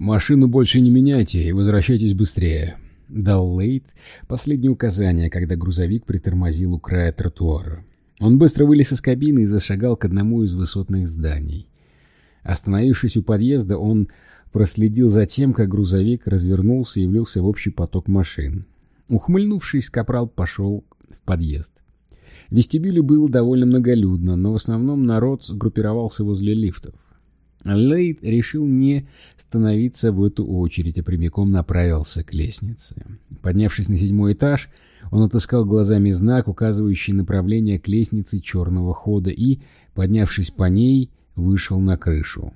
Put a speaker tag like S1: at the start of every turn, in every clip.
S1: «Машину больше не меняйте и возвращайтесь быстрее», — дал Лейт последнее указание, когда грузовик притормозил у края тротуара. Он быстро вылез из кабины и зашагал к одному из высотных зданий. Остановившись у подъезда, он проследил за тем, как грузовик развернулся и влился в общий поток машин. Ухмыльнувшись, Капрал пошел в подъезд. В вестибюле было довольно многолюдно, но в основном народ сгруппировался возле лифтов. Лейд решил не становиться в эту очередь, а прямиком направился к лестнице. Поднявшись на седьмой этаж, он отыскал глазами знак, указывающий направление к лестнице черного хода, и, поднявшись по ней, вышел на крышу.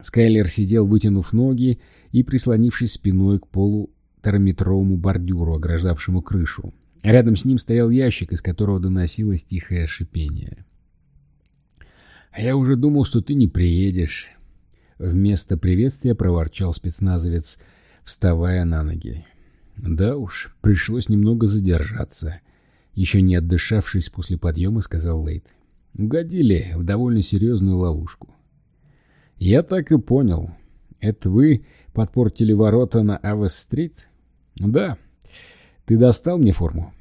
S1: Скайлер сидел, вытянув ноги и прислонившись спиной к полутораметровому бордюру, ограждавшему крышу. Рядом с ним стоял ящик, из которого доносилось тихое шипение. «А я уже думал, что ты не приедешь», Вместо приветствия проворчал спецназовец, вставая на ноги. Да уж, пришлось немного задержаться. Еще не отдышавшись после подъема, сказал Лейт. Угодили в довольно серьезную ловушку. Я так и понял. Это вы подпортили ворота на Авес-стрит? Да. Ты достал мне форму?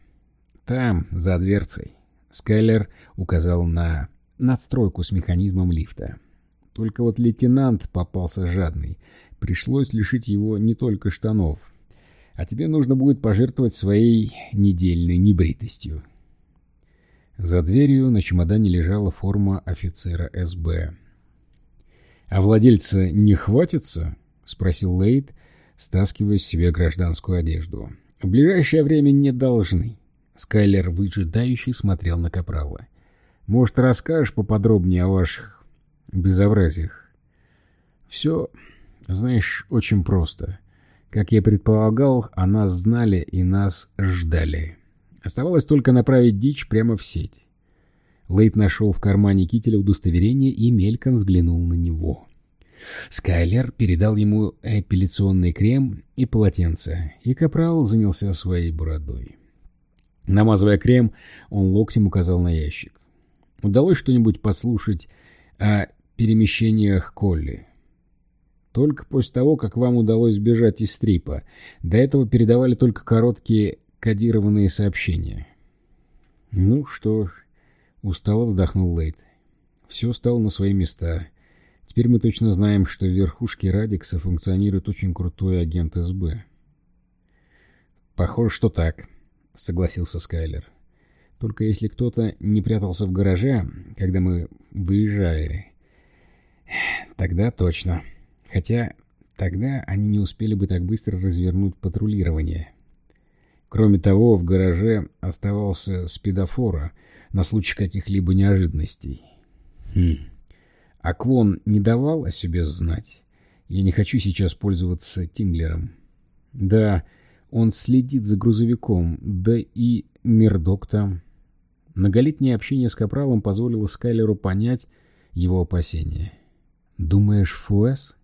S1: Там, за дверцей. Скайлер указал на надстройку с механизмом лифта. Только вот лейтенант попался жадный. Пришлось лишить его не только штанов. А тебе нужно будет пожертвовать своей недельной небритостью. За дверью на чемодане лежала форма офицера СБ. «А владельца не хватится?» — спросил Лейд, стаскивая с себя гражданскую одежду. «В ближайшее время не должны». Скайлер выжидающий смотрел на Капрала. «Может, расскажешь поподробнее о ваших безобразиях. Все, знаешь, очень просто. Как я предполагал, о нас знали и нас ждали. Оставалось только направить дичь прямо в сеть. Лейт нашел в кармане кителя удостоверение и мельком взглянул на него. Скайлер передал ему эпиляционный крем и полотенце, и Капрал занялся своей бородой. Намазывая крем, он локтем указал на ящик. Удалось что-нибудь послушать о перемещениях Колли. Только после того, как вам удалось сбежать из стрипа. До этого передавали только короткие кодированные сообщения. Ну что ж, устало вздохнул Лейт. Все стало на свои места. Теперь мы точно знаем, что в верхушке Радикса функционирует очень крутой агент СБ. Похоже, что так, согласился Скайлер. Только если кто-то не прятался в гараже, когда мы выезжали, Тогда точно. Хотя тогда они не успели бы так быстро развернуть патрулирование. Кроме того, в гараже оставался спидофора на случай каких-либо неожиданностей. Хм. А Квон не давал о себе знать. Я не хочу сейчас пользоваться Тинглером. Да, он следит за грузовиком, да и Мердок там. Многолетнее общение с Капралом позволило Скайлеру понять его опасения. «Думаешь, Фуэс?»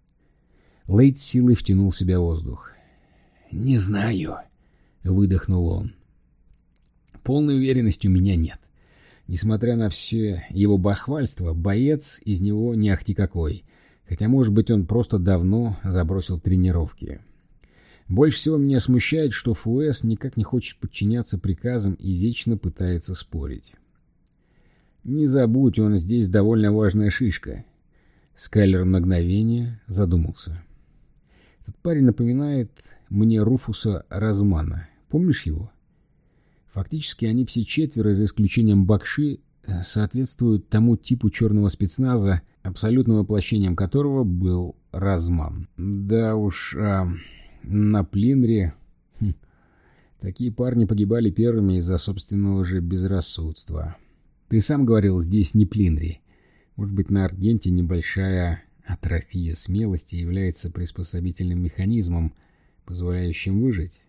S1: Лейд силой втянул в себя воздух. «Не знаю», — выдохнул он. «Полной уверенности у меня нет. Несмотря на все его бахвальство, боец из него не ахти какой, хотя, может быть, он просто давно забросил тренировки. Больше всего меня смущает, что Фуэс никак не хочет подчиняться приказам и вечно пытается спорить. Не забудь, он здесь довольно важная шишка. Скайлер мгновение задумался. Этот парень напоминает мне Руфуса Размана. Помнишь его? Фактически они все четверо, за исключением Бакши, соответствуют тому типу черного спецназа, абсолютным воплощением которого был Разман. Да уж, а, на Плинре... Хм, такие парни погибали первыми из-за собственного же безрассудства. Ты сам говорил, здесь не Плинри. Может быть, на Аргенте небольшая атрофия смелости является приспособительным механизмом, позволяющим выжить?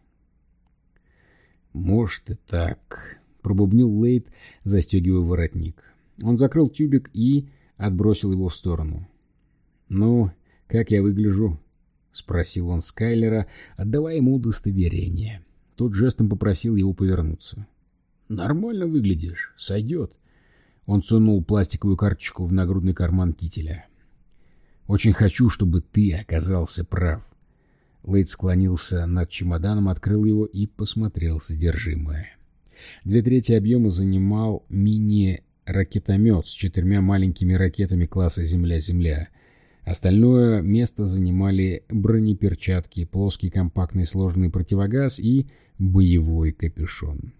S1: Может и так, пробубнил Лейт, застегивая воротник. Он закрыл тюбик и отбросил его в сторону. «Ну, как я выгляжу?» — спросил он Скайлера, отдавая ему удостоверение. Тот жестом попросил его повернуться. «Нормально выглядишь. Сойдет. Он сунул пластиковую карточку в нагрудный карман кителя. «Очень хочу, чтобы ты оказался прав», Лейд склонился над чемоданом, открыл его и посмотрел содержимое. Две трети объема занимал мини-ракетомет с четырьмя маленькими ракетами класса «Земля-Земля». Остальное место занимали бронеперчатки, плоский компактный сложный противогаз и боевой капюшон.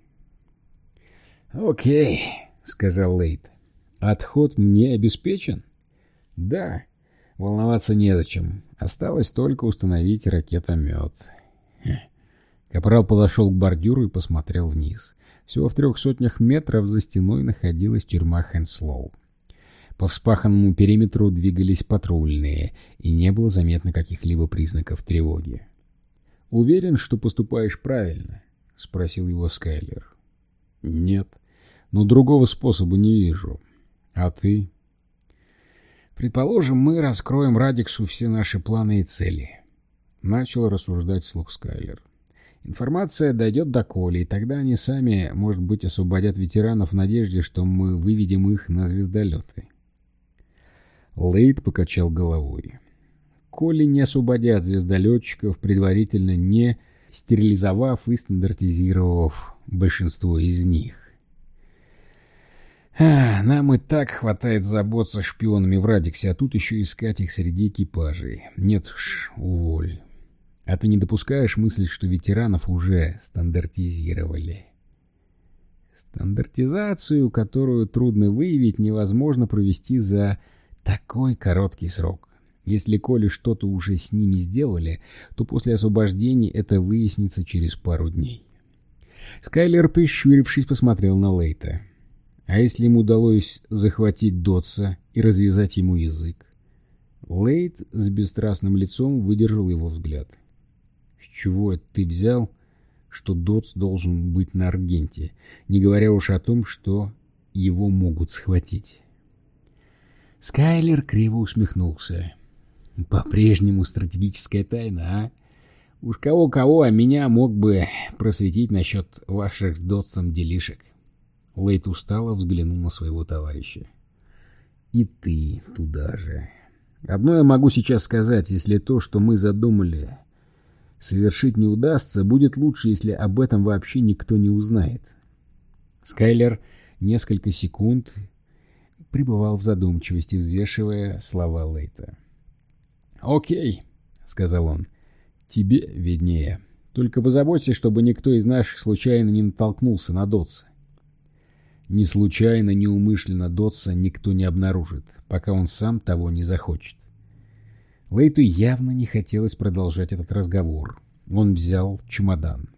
S1: «Окей», — сказал Лейд. «Отход мне обеспечен?» «Да. Волноваться незачем. Осталось только установить ракетомет». Капрал подошел к бордюру и посмотрел вниз. Всего в трех сотнях метров за стеной находилась тюрьма Хэнслоу. По вспаханному периметру двигались патрульные, и не было заметно каких-либо признаков тревоги. «Уверен, что поступаешь правильно?» — спросил его Скайлер. «Нет, но другого способа не вижу. А ты?» «Предположим, мы раскроем Радиксу все наши планы и цели», — начал рассуждать слух Скайлер. Информация дойдет до Коли, и тогда они сами, может быть, освободят ветеранов в надежде, что мы выведем их на звездолеты. Лейд покачал головой. Коли не освободят звездолетчиков, предварительно не стерилизовав и стандартизировав большинство из них. А, нам и так хватает забот со шпионами в Радиксе, а тут еще искать их среди экипажей. Нет уж, уволь. А ты не допускаешь мысли, что ветеранов уже стандартизировали? Стандартизацию, которую трудно выявить, невозможно провести за такой короткий срок. Если Коли что-то уже с ними сделали, то после освобождения это выяснится через пару дней. Скайлер, прищурившись, посмотрел на Лейта. А если ему удалось захватить Дотса и развязать ему язык? Лейт с бесстрастным лицом выдержал его взгляд. С чего это ты взял, что Дотс должен быть на Аргенте, не говоря уж о том, что его могут схватить? Скайлер криво усмехнулся. По-прежнему стратегическая тайна, а? Уж кого-кого, а меня мог бы просветить насчет ваших дотсом делишек. Лейт устало взглянул на своего товарища. И ты туда же. Одно я могу сейчас сказать, если то, что мы задумали, совершить не удастся, будет лучше, если об этом вообще никто не узнает. Скайлер несколько секунд пребывал в задумчивости, взвешивая слова Лейта. «Окей», — сказал он, — «тебе виднее. Только позаботься, чтобы никто из наших случайно не натолкнулся на Дотса. Ни случайно, ни Дотса никто не обнаружит, пока он сам того не захочет. Лейту явно не хотелось продолжать этот разговор. Он взял чемодан.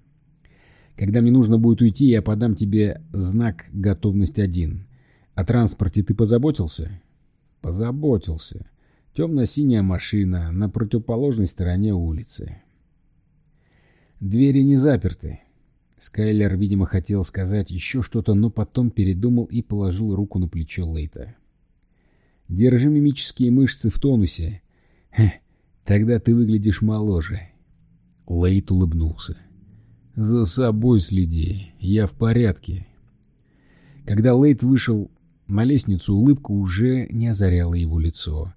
S1: «Когда мне нужно будет уйти, я подам тебе знак «Готовность один». О транспорте ты позаботился?» «Позаботился. Темно-синяя машина на противоположной стороне улицы». «Двери не заперты». Скайлер, видимо, хотел сказать еще что-то, но потом передумал и положил руку на плечо Лейта. «Держи мимические мышцы в тонусе Хе, тогда ты выглядишь моложе. Лейт улыбнулся. За собой следи, я в порядке. Когда Лейт вышел на лестницу, улыбка уже не озаряла его лицо.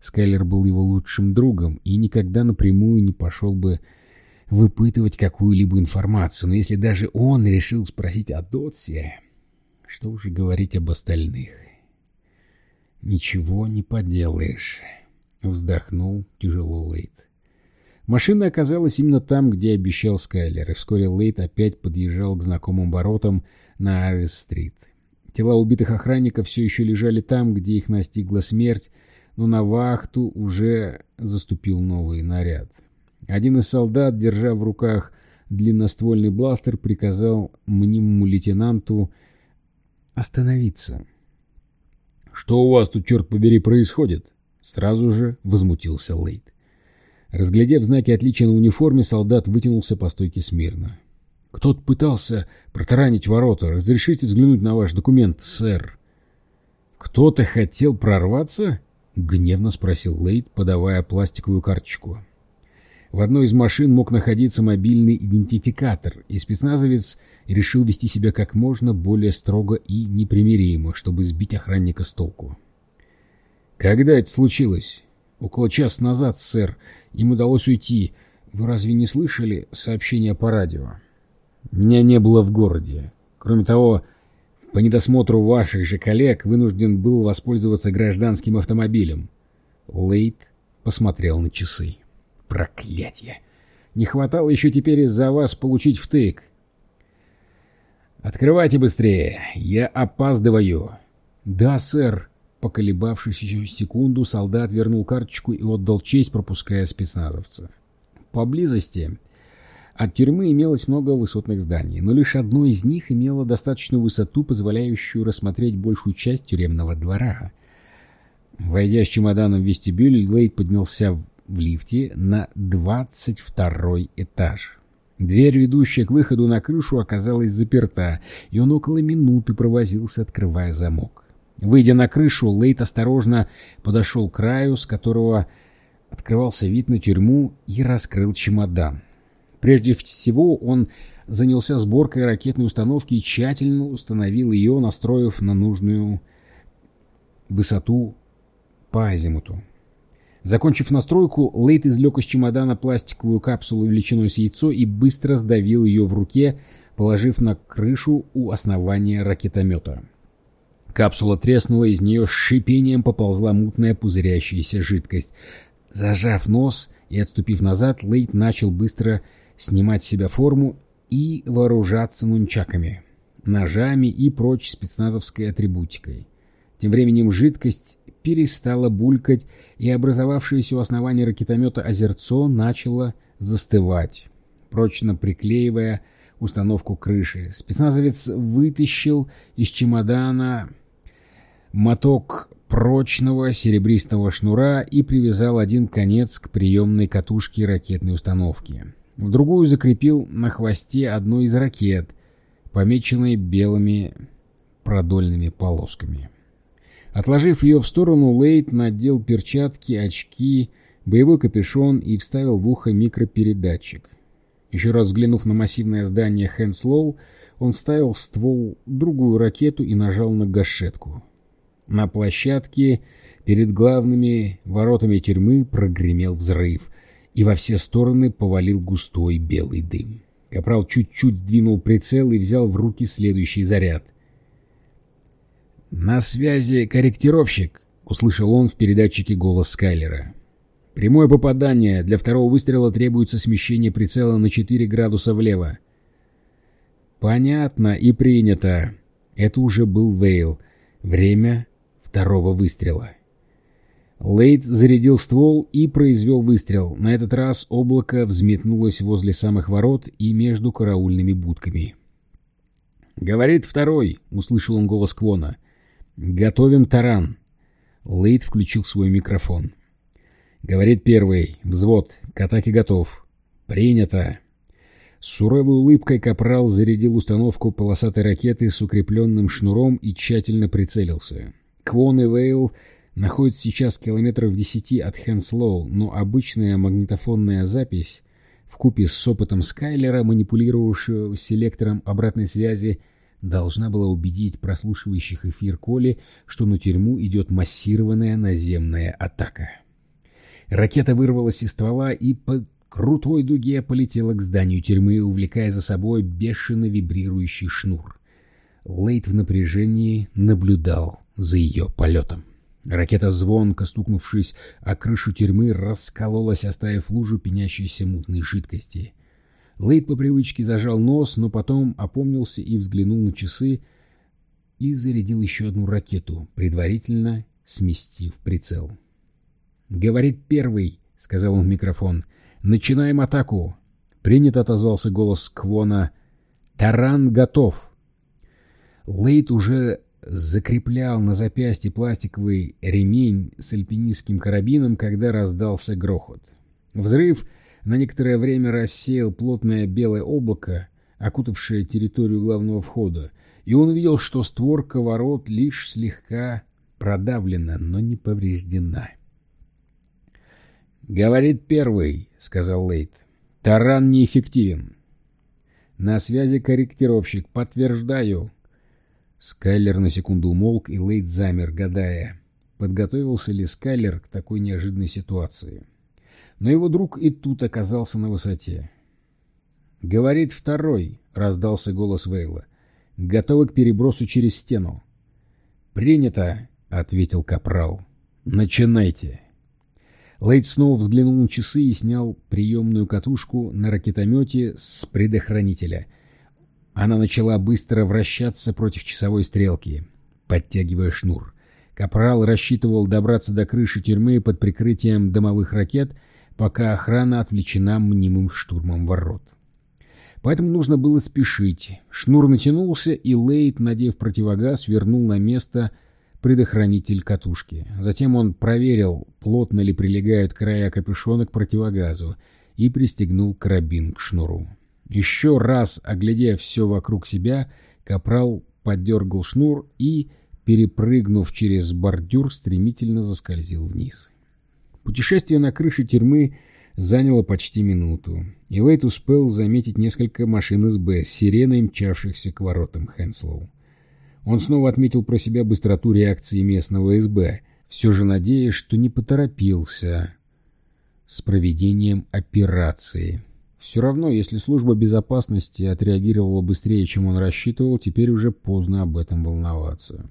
S1: Скайлер был его лучшим другом и никогда напрямую не пошел бы выпытывать какую-либо информацию, но если даже он решил спросить о Дотсе, что уже говорить об остальных? Ничего не поделаешь. Вздохнул тяжело Лейт. Машина оказалась именно там, где обещал Скайлер, и вскоре Лейт опять подъезжал к знакомым воротам на Авис-стрит. Тела убитых охранников все еще лежали там, где их настигла смерть, но на вахту уже заступил новый наряд. Один из солдат, держа в руках длинноствольный бластер, приказал мнимому лейтенанту остановиться. «Что у вас тут, черт побери, происходит?» Сразу же возмутился Лейт. Разглядев знаки отличия на униформе, солдат вытянулся по стойке смирно. «Кто-то пытался протаранить ворота. Разрешите взглянуть на ваш документ, сэр?» «Кто-то хотел прорваться?» — гневно спросил Лейт, подавая пластиковую карточку. В одной из машин мог находиться мобильный идентификатор, и спецназовец решил вести себя как можно более строго и непримиримо, чтобы сбить охранника с толку. «Когда это случилось?» «Около часа назад, сэр. Им удалось уйти. Вы разве не слышали сообщения по радио? Меня не было в городе. Кроме того, по недосмотру ваших же коллег вынужден был воспользоваться гражданским автомобилем. Лейт посмотрел на часы. Проклятье! Не хватало еще теперь из-за вас получить втык. «Открывайте быстрее! Я опаздываю!» «Да, сэр!» Поколебавшись еще секунду, солдат вернул карточку и отдал честь, пропуская спецназовца. Поблизости от тюрьмы имелось много высотных зданий, но лишь одно из них имело достаточную высоту, позволяющую рассмотреть большую часть тюремного двора. Войдя с чемоданом в вестибюль, Лейд поднялся в лифте на 22 этаж. Дверь, ведущая к выходу на крышу, оказалась заперта, и он около минуты провозился, открывая замок. Выйдя на крышу, Лейт осторожно подошел к краю, с которого открывался вид на тюрьму, и раскрыл чемодан. Прежде всего он занялся сборкой ракетной установки и тщательно установил ее, настроив на нужную высоту по азимуту. Закончив настройку, Лейт извлек из чемодана пластиковую капсулу величиной с яйцо и быстро сдавил ее в руке, положив на крышу у основания ракетомета. Капсула треснула, из нее с шипением поползла мутная пузырящаяся жидкость. Зажав нос и отступив назад, Лейт начал быстро снимать с себя форму и вооружаться нунчаками, ножами и прочей спецназовской атрибутикой. Тем временем жидкость перестала булькать, и образовавшееся у основания ракетомета озерцо начало застывать, прочно приклеивая установку крыши. Спецназовец вытащил из чемодана моток прочного серебристого шнура и привязал один конец к приемной катушке ракетной установки. В другую закрепил на хвосте одной из ракет, помеченной белыми продольными полосками. Отложив ее в сторону, Лейт надел перчатки, очки, боевой капюшон и вставил в ухо микропередатчик. Еще раз взглянув на массивное здание Хэнслоу, он вставил в ствол другую ракету и нажал на гашетку. На площадке перед главными воротами тюрьмы прогремел взрыв, и во все стороны повалил густой белый дым. Капрал чуть-чуть сдвинул прицел и взял в руки следующий заряд. «На связи корректировщик», — услышал он в передатчике голос Скайлера. «Прямое попадание. Для второго выстрела требуется смещение прицела на 4 градуса влево». «Понятно и принято». Это уже был Вейл. Время второго выстрела. Лейд зарядил ствол и произвел выстрел. На этот раз облако взметнулось возле самых ворот и между караульными будками. «Говорит второй», — услышал он голос Квона. «Готовим таран». Лейд включил свой микрофон. «Говорит первый. Взвод. К атаке готов». «Принято». С суровой улыбкой Капрал зарядил установку полосатой ракеты с укрепленным шнуром и тщательно прицелился. Квон и Вейл находятся сейчас километров в десяти от Хенслоу, но обычная магнитофонная запись в купе с опытом Скайлера, манипулировавшего селектором обратной связи, должна была убедить прослушивающих эфир Коли, что на тюрьму идет массированная наземная атака. Ракета вырвалась из ствола и по крутой дуге полетела к зданию тюрьмы, увлекая за собой бешено вибрирующий шнур. Лейт в напряжении наблюдал за ее полетом. Ракета, звонко стукнувшись о крышу тюрьмы, раскололась, оставив лужу пенящейся мутной жидкости. Лейд по привычке зажал нос, но потом опомнился и взглянул на часы и зарядил еще одну ракету, предварительно сместив прицел. «Говорит первый», — сказал он в микрофон. «Начинаем атаку». Принято отозвался голос Квона. «Таран готов». Лейд уже закреплял на запястье пластиковый ремень с альпинистским карабином, когда раздался грохот. Взрыв на некоторое время рассеял плотное белое облако, окутавшее территорию главного входа, и он увидел, что створка ворот лишь слегка продавлена, но не повреждена. «Говорит первый», — сказал Лейт. «Таран неэффективен». «На связи корректировщик. Подтверждаю», Скайлер на секунду умолк, и Лейд замер, гадая, подготовился ли Скайлер к такой неожиданной ситуации. Но его друг и тут оказался на высоте. «Говорит второй», — раздался голос Вейла. «Готовы к перебросу через стену». «Принято», — ответил Капрал. «Начинайте». Лейд снова взглянул на часы и снял приемную катушку на ракетомете с предохранителя. Она начала быстро вращаться против часовой стрелки, подтягивая шнур. Капрал рассчитывал добраться до крыши тюрьмы под прикрытием домовых ракет, пока охрана отвлечена мнимым штурмом ворот. Поэтому нужно было спешить. Шнур натянулся, и Лейт, надев противогаз, вернул на место предохранитель катушки. Затем он проверил, плотно ли прилегают края капюшона к противогазу, и пристегнул карабин к шнуру. Еще раз, оглядев все вокруг себя, Капрал подергал шнур и, перепрыгнув через бордюр, стремительно заскользил вниз. Путешествие на крыше тюрьмы заняло почти минуту, и Лейт успел заметить несколько машин СБ с сиреной, мчавшихся к воротам Хэнслоу. Он снова отметил про себя быстроту реакции местного СБ, все же надеясь, что не поторопился с проведением операции. Все равно, если служба безопасности отреагировала быстрее, чем он рассчитывал, теперь уже поздно об этом волноваться.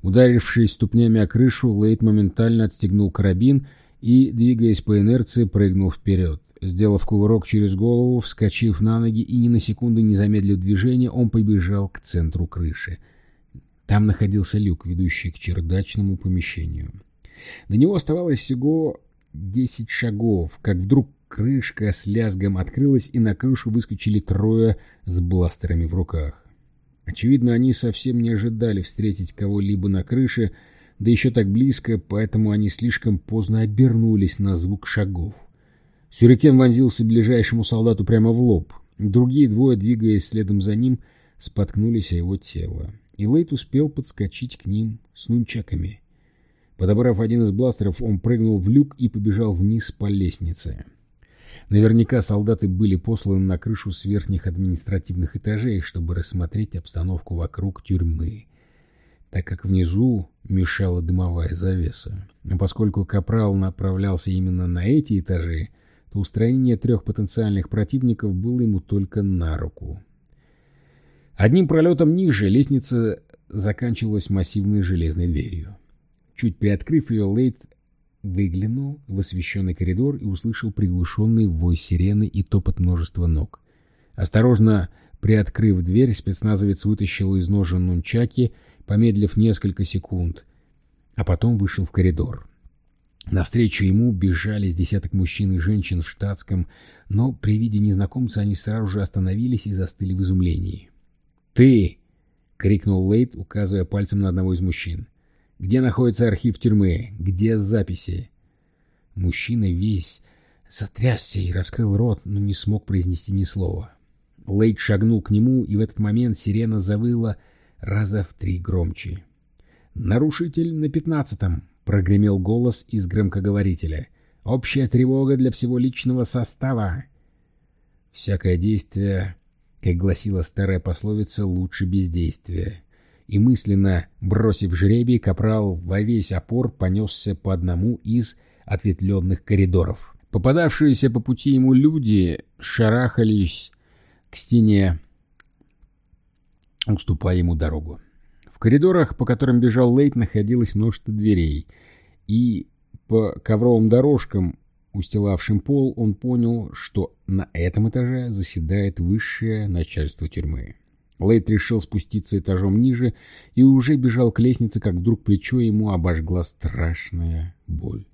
S1: Ударившись ступнями о крышу, Лейт моментально отстегнул карабин и, двигаясь по инерции, прыгнул вперед. Сделав кувырок через голову, вскочив на ноги и ни на секунду не замедлив движение, он побежал к центру крыши. Там находился люк, ведущий к чердачному помещению. До него оставалось всего десять шагов, как вдруг крышка с лязгом открылась, и на крышу выскочили трое с бластерами в руках. Очевидно, они совсем не ожидали встретить кого-либо на крыше, да еще так близко, поэтому они слишком поздно обернулись на звук шагов. Сюрикен вонзился ближайшему солдату прямо в лоб. Другие двое, двигаясь следом за ним, споткнулись о его тело. И Лейт успел подскочить к ним с нунчаками. Подобрав один из бластеров, он прыгнул в люк и побежал вниз по лестнице. Наверняка солдаты были посланы на крышу с верхних административных этажей, чтобы рассмотреть обстановку вокруг тюрьмы так как внизу мешала дымовая завеса. А поскольку Капрал направлялся именно на эти этажи, то устранение трех потенциальных противников было ему только на руку. Одним пролетом ниже лестница заканчивалась массивной железной дверью. Чуть приоткрыв ее, Лейт выглянул в освещенный коридор и услышал приглушенный вой сирены и топот множества ног. Осторожно приоткрыв дверь, спецназовец вытащил из ножен нунчаки помедлив несколько секунд, а потом вышел в коридор. Навстречу ему бежали с десяток мужчин и женщин в штатском, но при виде незнакомца они сразу же остановились и застыли в изумлении. «Ты!» — крикнул Лейт, указывая пальцем на одного из мужчин. «Где находится архив тюрьмы? Где записи?» Мужчина весь затрясся и раскрыл рот, но не смог произнести ни слова. Лейт шагнул к нему, и в этот момент сирена завыла раза в три громче. «Нарушитель на пятнадцатом!» — прогремел голос из громкоговорителя. «Общая тревога для всего личного состава!» Всякое действие, как гласила старая пословица, лучше бездействия. И мысленно, бросив жребий, капрал во весь опор понесся по одному из ответвленных коридоров. Попадавшиеся по пути ему люди шарахались к стене уступая ему дорогу. В коридорах, по которым бежал Лейт, находилось множество дверей, и по ковровым дорожкам, устилавшим пол, он понял, что на этом этаже заседает высшее начальство тюрьмы. Лейт решил спуститься этажом ниже и уже бежал к лестнице, как вдруг плечо ему обожгла страшная боль,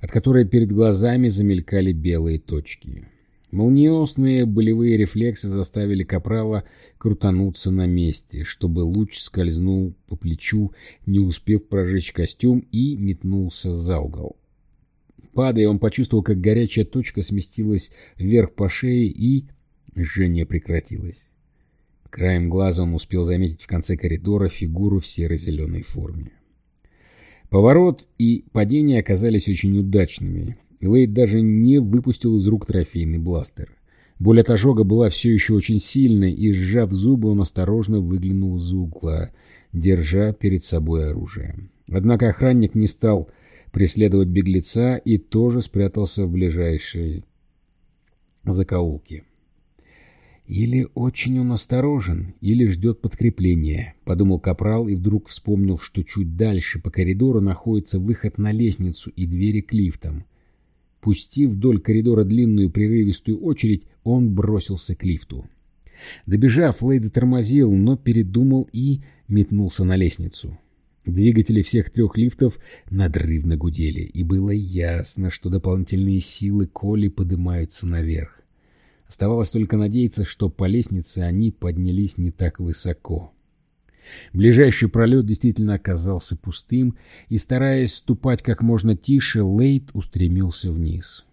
S1: от которой перед глазами замелькали белые точки. Молниосные болевые рефлексы заставили Капрала крутануться на месте, чтобы луч скользнул по плечу, не успев прожечь костюм, и метнулся за угол. Падая, он почувствовал, как горячая точка сместилась вверх по шее, и жжение прекратилось. Краем глаза он успел заметить в конце коридора фигуру в серо-зеленой форме. Поворот и падение оказались очень удачными Лейд даже не выпустил из рук трофейный бластер. Боль от ожога была все еще очень сильной, и, сжав зубы, он осторожно выглянул из угла, держа перед собой оружие. Однако охранник не стал преследовать беглеца и тоже спрятался в ближайшей закоулке. «Или очень он осторожен, или ждет подкрепления», — подумал Капрал и вдруг вспомнил, что чуть дальше по коридору находится выход на лестницу и двери к лифтам. Пустив вдоль коридора длинную прерывистую очередь, он бросился к лифту. Добежав, Лейд затормозил, но передумал и метнулся на лестницу. Двигатели всех трех лифтов надрывно гудели, и было ясно, что дополнительные силы Коли поднимаются наверх. Оставалось только надеяться, что по лестнице они поднялись не так высоко. Ближайший пролет действительно оказался пустым, и, стараясь ступать как можно тише, Лейт устремился вниз.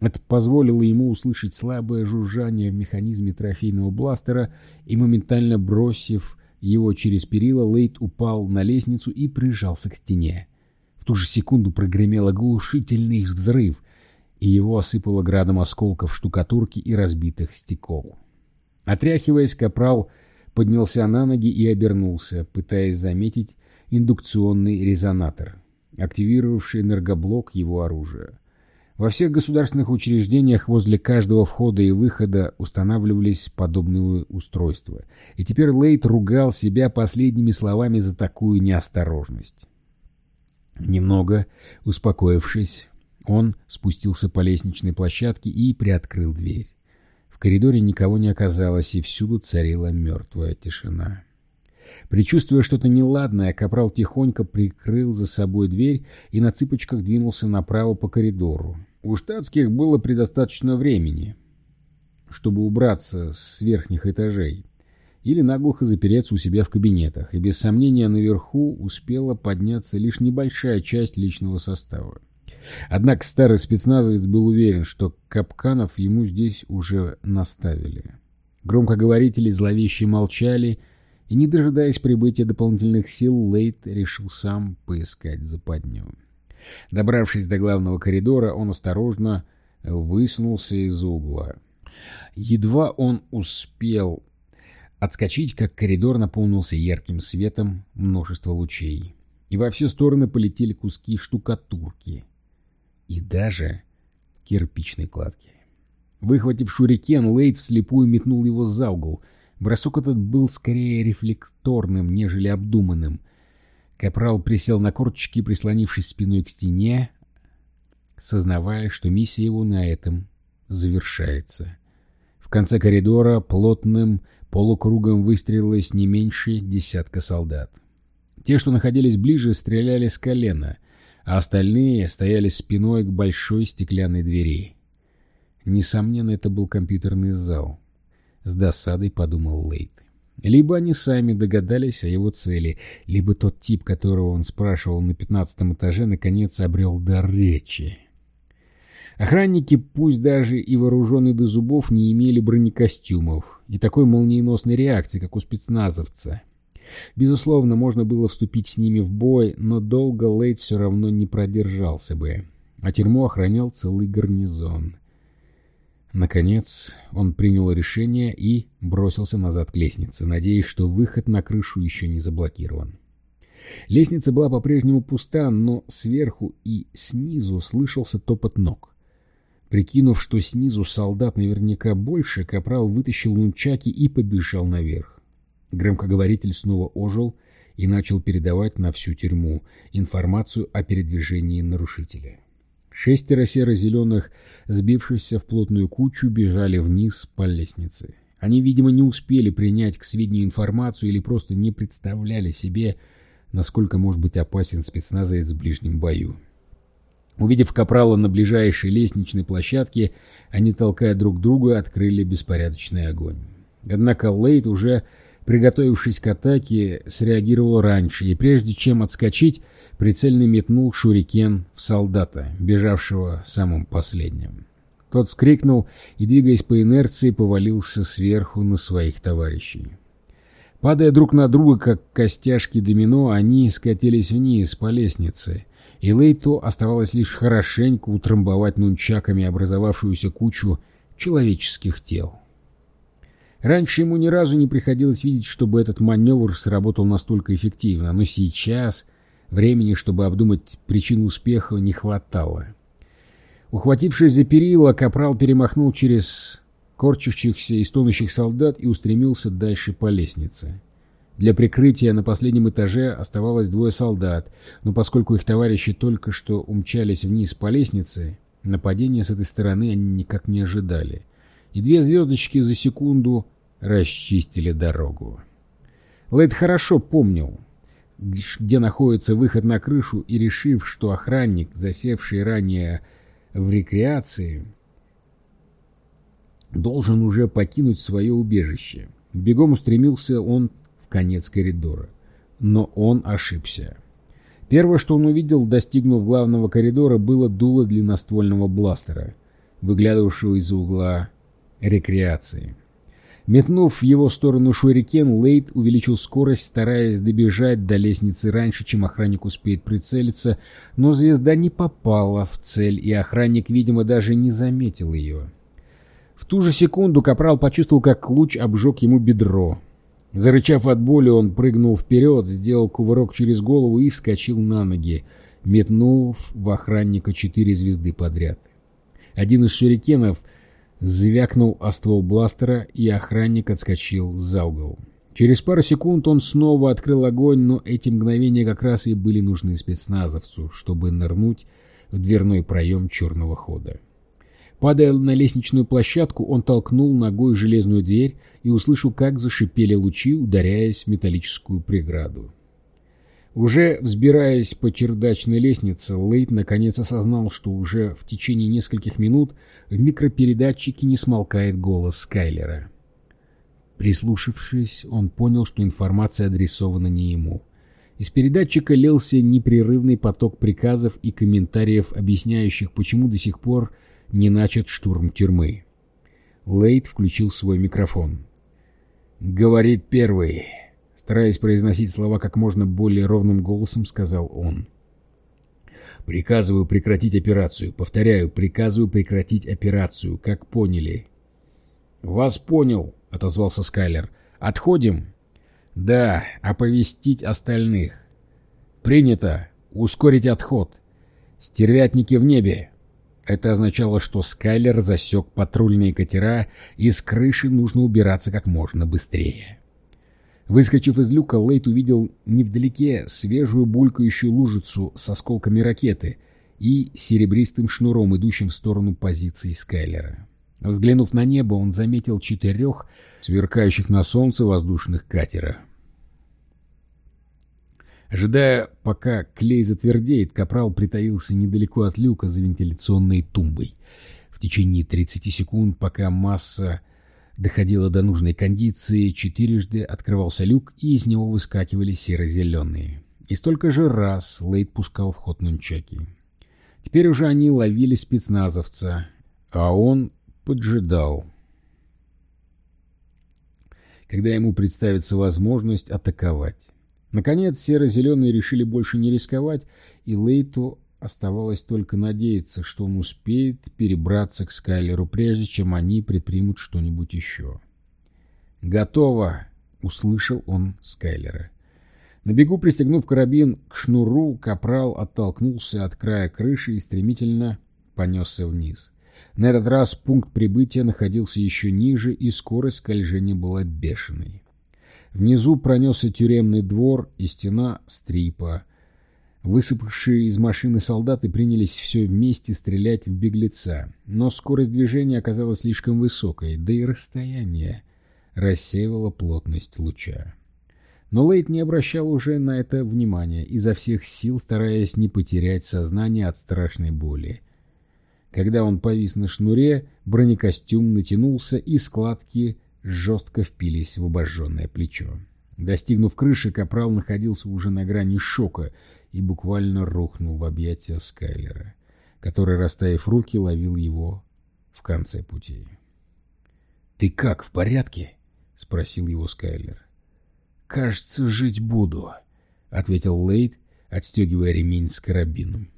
S1: Это позволило ему услышать слабое жужжание в механизме трофейного бластера, и, моментально бросив его через перила, Лейт упал на лестницу и прижался к стене. В ту же секунду прогремел оглушительный взрыв, и его осыпало градом осколков штукатурки и разбитых стекол. Отряхиваясь, капрал поднялся на ноги и обернулся, пытаясь заметить индукционный резонатор, активировавший энергоблок его оружия. Во всех государственных учреждениях возле каждого входа и выхода устанавливались подобные устройства, и теперь Лейт ругал себя последними словами за такую неосторожность. Немного успокоившись, он спустился по лестничной площадке и приоткрыл дверь. В коридоре никого не оказалось, и всюду царила мертвая тишина. Причувствуя что-то неладное, Капрал тихонько прикрыл за собой дверь и на цыпочках двинулся направо по коридору. У штатских было предостаточно времени, чтобы убраться с верхних этажей или наглухо запереться у себя в кабинетах, и без сомнения наверху успела подняться лишь небольшая часть личного состава. Однако старый спецназовец был уверен, что капканов ему здесь уже наставили. Громкоговорители зловеще молчали, и, не дожидаясь прибытия дополнительных сил, Лейт решил сам поискать западню. Добравшись до главного коридора, он осторожно высунулся из угла. Едва он успел отскочить, как коридор наполнился ярким светом множества лучей, и во все стороны полетели куски штукатурки и даже кирпичной кладки. Выхватив шурикен, Лейт вслепую метнул его за угол — Бросок этот был скорее рефлекторным, нежели обдуманным. Капрал присел на корточки, прислонившись спиной к стене, сознавая, что миссия его на этом завершается. В конце коридора плотным полукругом выстрелилось не меньше десятка солдат. Те, что находились ближе, стреляли с колена, а остальные стояли спиной к большой стеклянной двери. Несомненно, это был компьютерный зал. С досадой подумал Лейт. Либо они сами догадались о его цели, либо тот тип, которого он спрашивал на пятнадцатом этаже, наконец обрел дар речи. Охранники, пусть даже и вооруженные до зубов, не имели бронекостюмов и такой молниеносной реакции, как у спецназовца. Безусловно, можно было вступить с ними в бой, но долго Лейт все равно не продержался бы, а тюрьму охранял целый гарнизон. Наконец он принял решение и бросился назад к лестнице, надеясь, что выход на крышу еще не заблокирован. Лестница была по-прежнему пуста, но сверху и снизу слышался топот ног. Прикинув, что снизу солдат наверняка больше, Капрал вытащил нунчаки и побежал наверх. Громкоговоритель снова ожил и начал передавать на всю тюрьму информацию о передвижении нарушителя. Шестеро серо-зеленых, сбившихся в плотную кучу, бежали вниз по лестнице. Они, видимо, не успели принять к сведению информацию или просто не представляли себе, насколько может быть опасен спецназовец в ближнем бою. Увидев Капрала на ближайшей лестничной площадке, они, толкая друг друга, открыли беспорядочный огонь. Однако Лейт, уже приготовившись к атаке, среагировал раньше, и прежде чем отскочить, прицельно метнул шурикен в солдата, бежавшего самым последним. Тот вскрикнул и, двигаясь по инерции, повалился сверху на своих товарищей. Падая друг на друга, как костяшки домино, они скатились вниз по лестнице, и Лейту оставалось лишь хорошенько утрамбовать нунчаками образовавшуюся кучу человеческих тел. Раньше ему ни разу не приходилось видеть, чтобы этот маневр сработал настолько эффективно, но сейчас Времени, чтобы обдумать причину успеха, не хватало. Ухватившись за перила, капрал перемахнул через корчащихся и стонущих солдат и устремился дальше по лестнице. Для прикрытия на последнем этаже оставалось двое солдат, но поскольку их товарищи только что умчались вниз по лестнице, нападения с этой стороны они никак не ожидали, и две звездочки за секунду расчистили дорогу. Лэйд хорошо помнил, где находится выход на крышу, и решив, что охранник, засевший ранее в рекреации, должен уже покинуть свое убежище. Бегом устремился он конец коридора. Но он ошибся. Первое, что он увидел, достигнув главного коридора, было дуло длинноствольного бластера, выглядывавшего из угла рекреации. Метнув в его сторону шурикен, Лейт увеличил скорость, стараясь добежать до лестницы раньше, чем охранник успеет прицелиться, но звезда не попала в цель, и охранник, видимо, даже не заметил ее. В ту же секунду Капрал почувствовал, как луч обжег ему бедро. Зарычав от боли, он прыгнул вперед, сделал кувырок через голову и вскочил на ноги, метнув в охранника четыре звезды подряд. Один из шурикенов звякнул о ствол бластера, и охранник отскочил за угол. Через пару секунд он снова открыл огонь, но эти мгновения как раз и были нужны спецназовцу, чтобы нырнуть в дверной проем черного хода. Падая на лестничную площадку, он толкнул ногой железную дверь и услышал, как зашипели лучи, ударяясь в металлическую преграду. Уже взбираясь по чердачной лестнице, Лейт наконец осознал, что уже в течение нескольких минут в микропередатчике не смолкает голос Скайлера. Прислушавшись, он понял, что информация адресована не ему. Из передатчика лился непрерывный поток приказов и комментариев, объясняющих, почему до сих пор не начат штурм тюрьмы. Лейт включил свой микрофон. «Говорит первый», — стараясь произносить слова как можно более ровным голосом, сказал он. «Приказываю прекратить операцию. Повторяю, приказываю прекратить операцию. Как поняли?» «Вас понял», — отозвался Скайлер. «Отходим?» «Да, оповестить остальных». «Принято. Ускорить отход. Стервятники в небе. Это означало, что Скайлер засек патрульные катера, и с крыши нужно убираться как можно быстрее. Выскочив из люка, Лейт увидел невдалеке свежую булькающую лужицу с осколками ракеты и серебристым шнуром, идущим в сторону позиции Скайлера. Взглянув на небо, он заметил четырех сверкающих на солнце воздушных катера. Ожидая, пока клей затвердеет, капрал притаился недалеко от люка за вентиляционной тумбой. В течение 30 секунд, пока масса доходила до нужной кондиции, четырежды открывался люк, и из него выскакивали серо-зеленые. И столько же раз Лейд пускал в ход нунчаки. Теперь уже они ловили спецназовца, а он поджидал. Когда ему представится возможность атаковать. Наконец, серо-зеленые решили больше не рисковать, и Лейту оставалось только надеяться, что он успеет перебраться к Скайлеру, прежде чем они предпримут что-нибудь еще. «Готово!» — услышал он Скайлера. На бегу, пристегнув карабин к шнуру, капрал оттолкнулся от края крыши и стремительно понесся вниз. На этот раз пункт прибытия находился еще ниже, и скорость скольжения была бешеной. Внизу пронесся тюремный двор и стена стрипа. Высыпавшие из машины солдаты принялись все вместе стрелять в беглеца, но скорость движения оказалась слишком высокой, да и расстояние рассеивало плотность луча. Но Лейт не обращал уже на это внимания, изо всех сил стараясь не потерять сознание от страшной боли. Когда он повис на шнуре, бронекостюм натянулся, и складки жестко впились в обожженное плечо. Достигнув крыши, Капрал находился уже на грани шока и буквально рухнул в объятия Скайлера, который, расставив руки, ловил его в конце пути. «Ты как, в порядке?» — спросил его Скайлер. «Кажется, жить буду», — ответил Лейд, отстегивая ремень с карабином.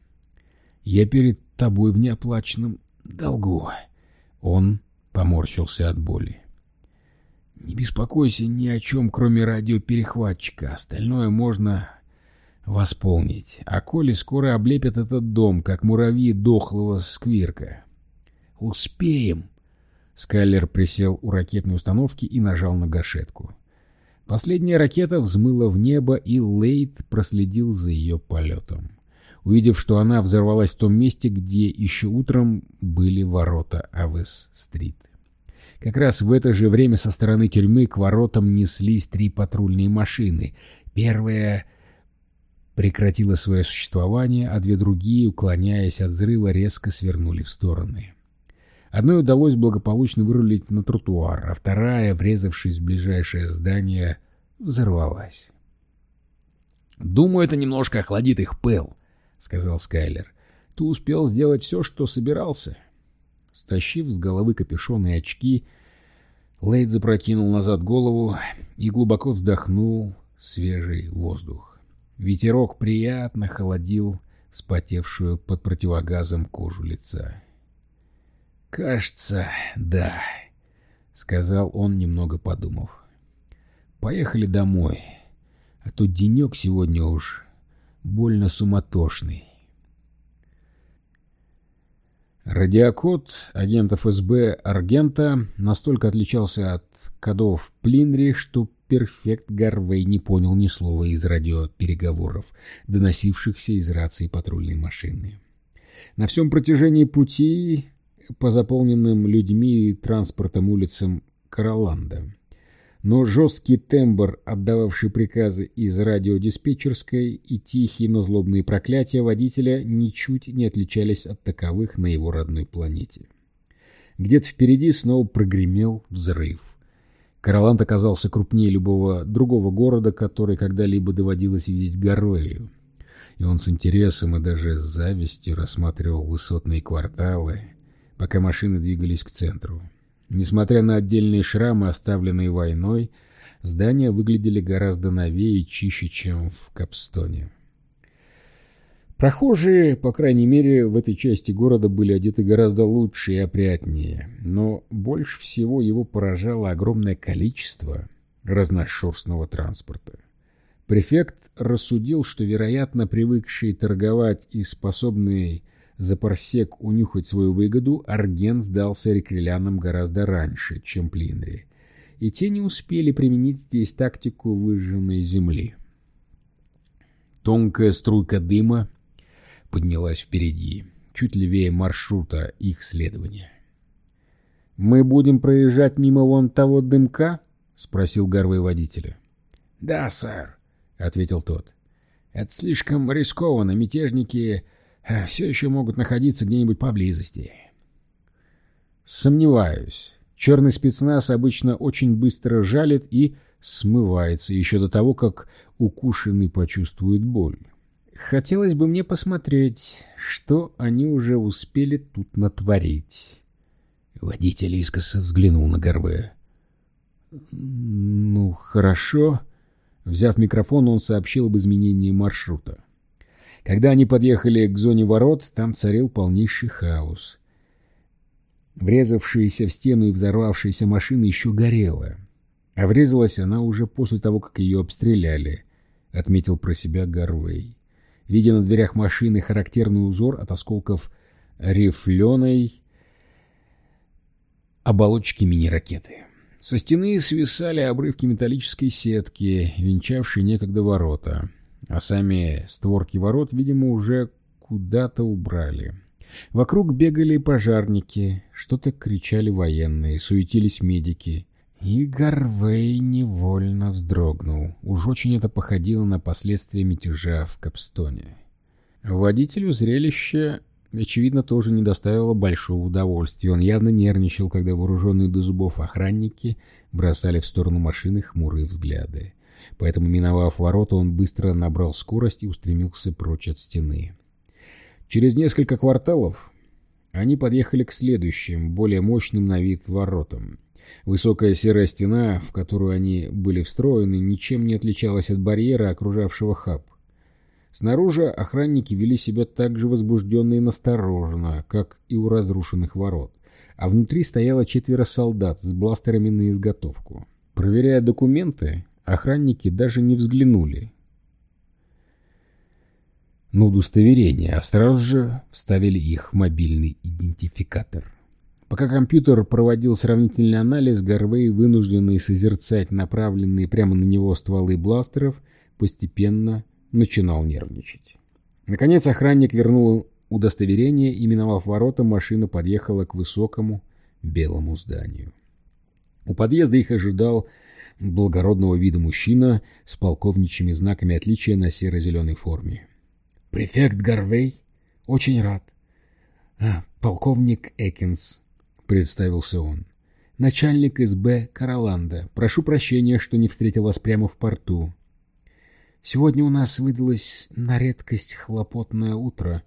S1: «Я перед тобой в неоплаченном долгу». Он поморщился от боли. Не беспокойся ни о чем, кроме радиоперехватчика. Остальное можно восполнить, а коли скоро облепят этот дом, как муравьи дохлого сквирка. «Успеем!» Скайлер присел у ракетной установки и нажал на гашетку. Последняя ракета взмыла в небо, и Лейт проследил за ее полетом. Увидев, что она взорвалась в том месте, где еще утром были ворота Авес-стрит. Как раз в это же время со стороны тюрьмы к воротам неслись три патрульные машины. Первая прекратила свое существование, а две другие, уклоняясь от взрыва, резко свернули в стороны. Одной удалось благополучно вырулить на тротуар, а вторая, врезавшись в ближайшее здание, взорвалась. «Думаю, это немножко охладит их пыл», — сказал Скайлер. «Ты успел сделать все, что собирался?» Стащив с головы капюшон и очки, Лейд запрокинул назад голову и глубоко вздохнул свежий воздух. Ветерок приятно холодил вспотевшую под противогазом кожу лица. «Кажется, да», — сказал он, немного подумав. «Поехали домой, а то денек сегодня уж больно суматошный». Радиокод агентов СБ Аргента настолько отличался от кодов Плинри, что перфект Гарвей не понял ни слова из радиопереговоров, доносившихся из рации патрульной машины. На всем протяжении пути по заполненным людьми и транспортом улицам Кароланда. Но жесткий тембр, отдававший приказы из радиодиспетчерской, и тихие, но злобные проклятия водителя ничуть не отличались от таковых на его родной планете. Где-то впереди снова прогремел взрыв. Кароланд оказался крупнее любого другого города, который когда-либо доводилось видеть Гароею. И он с интересом и даже с завистью рассматривал высотные кварталы, пока машины двигались к центру. Несмотря на отдельные шрамы, оставленные войной, здания выглядели гораздо новее и чище, чем в Капстоне. Прохожие, по крайней мере, в этой части города были одеты гораздо лучше и опрятнее, но больше всего его поражало огромное количество разношерстного транспорта. Префект рассудил, что, вероятно, привыкшие торговать и способные за парсек унюхать свою выгоду, Арген сдался рекрелянам гораздо раньше, чем Плинри, и те не успели применить здесь тактику выжженной земли. Тонкая струйка дыма поднялась впереди, чуть левее маршрута их следования. «Мы будем проезжать мимо вон того дымка?» — спросил Гарвей водителя. «Да, сэр», — ответил тот. «Это слишком рискованно. Мятежники все еще могут находиться где-нибудь поблизости. Сомневаюсь. Черный спецназ обычно очень быстро жалит и смывается еще до того, как укушенный почувствует боль. Хотелось бы мне посмотреть, что они уже успели тут натворить. Водитель искоса взглянул на Горве. «Ну, хорошо». Взяв микрофон, он сообщил об изменении маршрута. Когда они подъехали к зоне ворот, там царил полнейший хаос. Врезавшаяся в стену и взорвавшаяся машина еще горела. А врезалась она уже после того, как ее обстреляли, — отметил про себя Гарвей. Видя на дверях машины характерный узор от осколков рифленой оболочки мини-ракеты. Со стены свисали обрывки металлической сетки, венчавшие некогда ворота а сами створки ворот, видимо, уже куда-то убрали. Вокруг бегали пожарники, что-то кричали военные, суетились медики. И Гарвей невольно вздрогнул. Уж очень это походило на последствия мятежа в Капстоне. Водителю зрелище, очевидно, тоже не доставило большого удовольствия. Он явно нервничал, когда вооруженные до зубов охранники бросали в сторону машины хмурые взгляды поэтому, миновав ворота, он быстро набрал скорость и устремился прочь от стены. Через несколько кварталов они подъехали к следующим, более мощным на вид воротам. Высокая серая стена, в которую они были встроены, ничем не отличалась от барьера, окружавшего хаб. Снаружи охранники вели себя так же возбужденно и настороженно, как и у разрушенных ворот, а внутри стояло четверо солдат с бластерами на изготовку. Проверяя документы, Охранники даже не взглянули. на удостоверение, а сразу же вставили их в мобильный идентификатор. Пока компьютер проводил сравнительный анализ, Гарвей, вынужденный созерцать направленные прямо на него стволы бластеров, постепенно начинал нервничать. Наконец охранник вернул удостоверение, и, миновав ворота, машина подъехала к высокому белому зданию. У подъезда их ожидал благородного вида мужчина с полковничьими знаками отличия на серо-зеленой форме. «Префект Гарвей? Очень рад». А, «Полковник Экинс», — представился он. «Начальник СБ Караланда. Прошу прощения, что не встретил вас прямо в порту. Сегодня у нас выдалось на редкость хлопотное утро.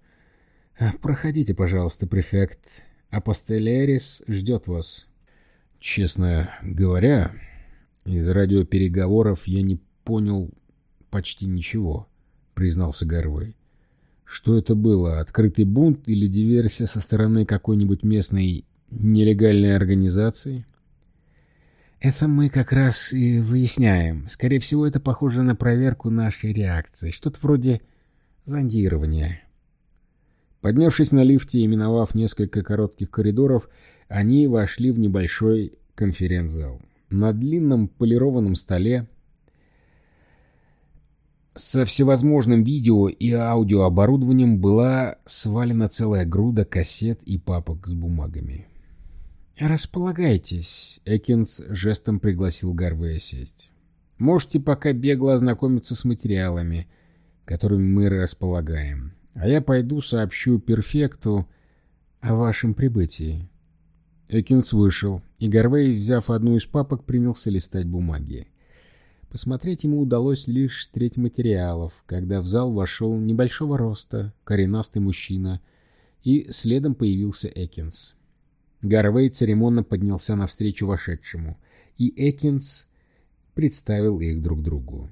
S1: А, проходите, пожалуйста, префект. Апостелерис ждет вас». «Честно говоря, из радиопереговоров я не понял почти ничего», — признался Гарвей. Что это было, открытый бунт или диверсия со стороны какой-нибудь местной нелегальной организации? Это мы как раз и выясняем. Скорее всего, это похоже на проверку нашей реакции. Что-то вроде зондирования. Поднявшись на лифте и миновав несколько коротких коридоров, они вошли в небольшой конференц-зал. На длинном полированном столе со всевозможным видео и аудиооборудованием была свалена целая груда кассет и папок с бумагами. «Располагайтесь», — Экинс жестом пригласил Гарвея сесть. «Можете пока бегло ознакомиться с материалами, которыми мы располагаем, а я пойду сообщу перфекту о вашем прибытии». Экинс вышел, и Гарвей, взяв одну из папок, принялся листать бумаги. Посмотреть ему удалось лишь треть материалов, когда в зал вошел небольшого роста, коренастый мужчина, и следом появился Экинс. Гарвей церемонно поднялся навстречу вошедшему, и Экинс представил их друг другу.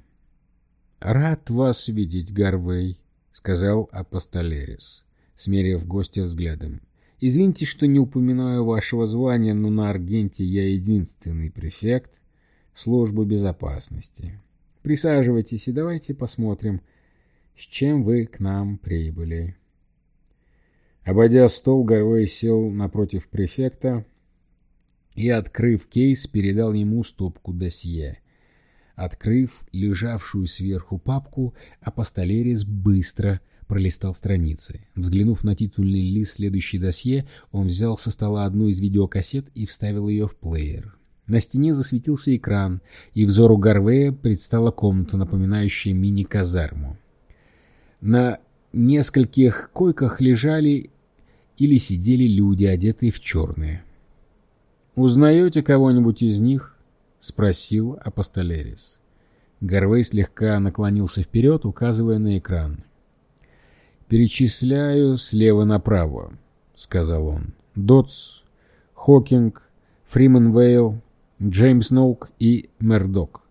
S1: «Рад вас видеть, Гарвей», — сказал Апостолерис, смерив гостя взглядом. «Извините, что не упоминаю вашего звания, но на Аргенте я единственный префект, службы безопасности. Присаживайтесь и давайте посмотрим, с чем вы к нам прибыли. Обойдя стол, Горвей сел напротив префекта и, открыв кейс, передал ему стопку досье. Открыв лежавшую сверху папку, апостолерис быстро пролистал страницы. Взглянув на титульный лист следующей досье, он взял со стола одну из видеокассет и вставил ее в плеер. На стене засветился экран, и взору Гарвея предстала комната, напоминающая мини-казарму. На нескольких койках лежали или сидели люди, одетые в черные. «Узнаете кого-нибудь из них?» — спросил Апостолерис. Гарвей слегка наклонился вперед, указывая на экран. «Перечисляю слева направо», — сказал он. «Дотс, Хокинг, Фрименвейл, Джеймс Ноук и Мердок.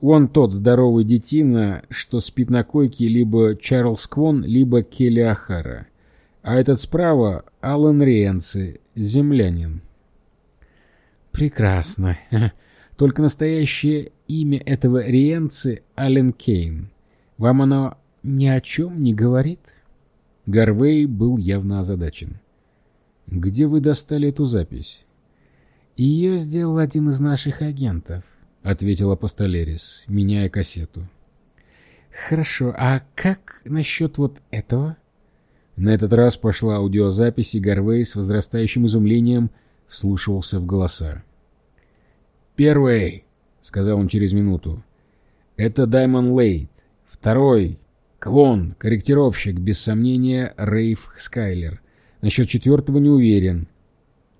S1: Вон тот здоровый детина, что спит на койке, либо Чарльз Квон, либо Келли Ахара. А этот справа — Алан Риенци, землянин. Прекрасно. Только настоящее имя этого Риенци — Ален Кейн. Вам оно ни о чем не говорит? Гарвей был явно озадачен. «Где вы достали эту запись?» «Ее сделал один из наших агентов», — ответила Апостолерис, меняя кассету. «Хорошо, а как насчет вот этого?» На этот раз пошла аудиозапись, и Гарвей с возрастающим изумлением вслушивался в голоса. «Первый», — сказал он через минуту, — «это Даймон Лейт. Второй — Квон, корректировщик, без сомнения, Рейф Скайлер. Насчет четвертого не уверен».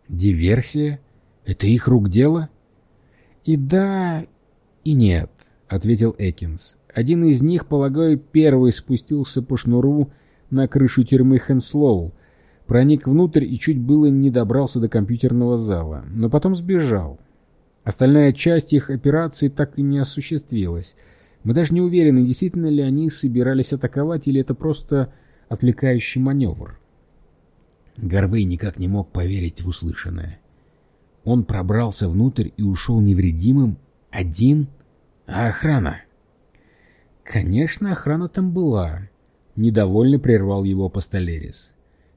S1: «Диверсия?» Это их рук дело? И да, и нет, ответил Экинс. Один из них, полагаю, первый спустился по шнуру на крышу тюрьмы Хенслоу, проник внутрь и чуть было не добрался до компьютерного зала, но потом сбежал. Остальная часть их операции так и не осуществилась. Мы даже не уверены, действительно ли они собирались атаковать, или это просто отвлекающий маневр. Гарвей никак не мог поверить в услышанное. Он пробрался внутрь и ушел невредимым? Один? А охрана? Конечно, охрана там была. Недовольно прервал его Пастолерис.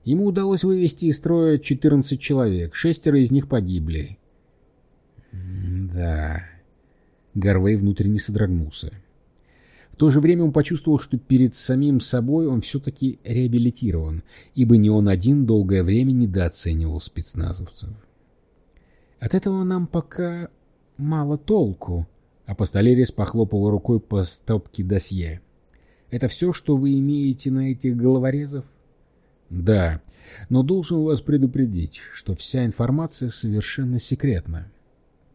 S1: Ему удалось вывести из строя 14 человек, шестеро из них погибли. да. Гарвей внутренне содрогнулся. В то же время он почувствовал, что перед самим собой он все-таки реабилитирован, ибо не он один долгое время недооценивал спецназовцев. От этого нам пока мало толку, а Пастолерис похлопал рукой по стопке досье. Это все, что вы имеете на этих головорезов? Да, но должен вас предупредить, что вся информация совершенно секретна.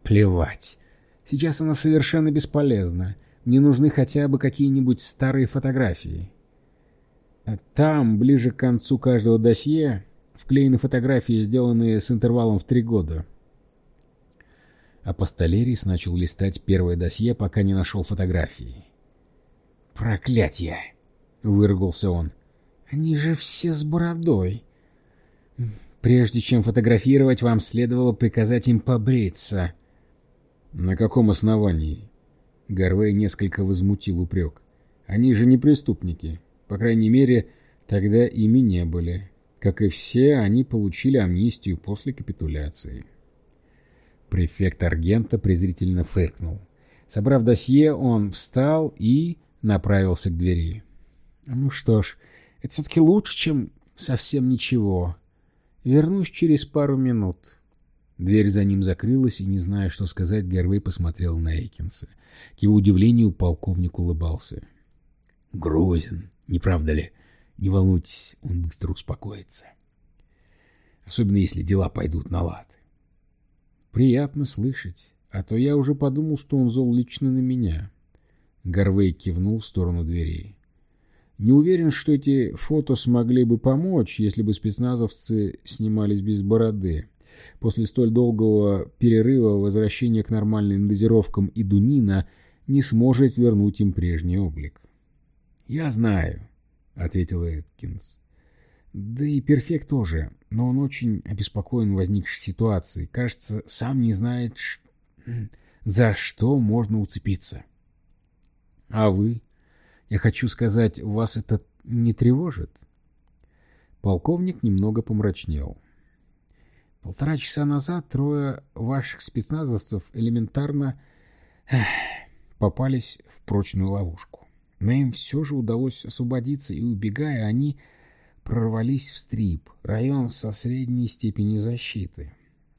S1: Плевать. Сейчас она совершенно бесполезна. Мне нужны хотя бы какие-нибудь старые фотографии. А там, ближе к концу каждого досье, вклеены фотографии, сделанные с интервалом в три года. Апостолерис начал листать первое досье, пока не нашел фотографии. «Проклятье!» — выругался он. Они же все с бородой. Прежде чем фотографировать, вам следовало приказать им побриться. На каком основании? Гарвей несколько возмутил упрек. Они же не преступники. По крайней мере, тогда ими не были. Как и все, они получили амнистию после капитуляции. Префект Аргента презрительно фыркнул. Собрав досье, он встал и направился к двери. Ну что ж, это все-таки лучше, чем совсем ничего. Вернусь через пару минут. Дверь за ним закрылась, и, не зная, что сказать, Гарвей посмотрел на Эйкинса. К его удивлению полковник улыбался. «Грозен, не правда ли? Не волнуйтесь, он быстро успокоится. Особенно, если дела пойдут на лад». «Приятно слышать, а то я уже подумал, что он зол лично на меня». Гарвей кивнул в сторону дверей. Не уверен, что эти фото смогли бы помочь, если бы спецназовцы снимались без бороды. После столь долгого перерыва возвращение к нормальным дозировкам и Дунина не сможет вернуть им прежний облик. «Я знаю», — ответил Эткинс. «Да и Перфект тоже, но он очень обеспокоен возникшей ситуацией. Кажется, сам не знает, за что можно уцепиться». «А вы?» Я хочу сказать, вас это не тревожит? Полковник немного помрачнел. Полтора часа назад трое ваших спецназовцев элементарно эх, попались в прочную ловушку. Но им все же удалось освободиться, и, убегая, они прорвались в Стрип, район со средней степенью защиты.